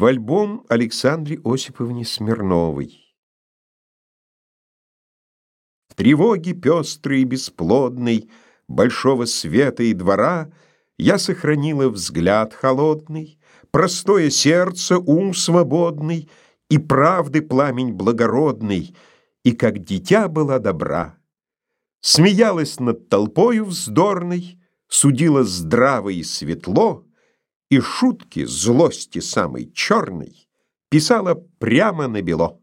в альбом Александре Осиповне Смирновой. В тревоге пестрой и бесплодной большого света и двора я сохранила взгляд холодный, простое сердце, ум свободный и правды пламень благородный, и как дитя была добра. Смеялась над толпою вздорной, судила здраво и светло, и шутки злости самой черной писала прямо на бело.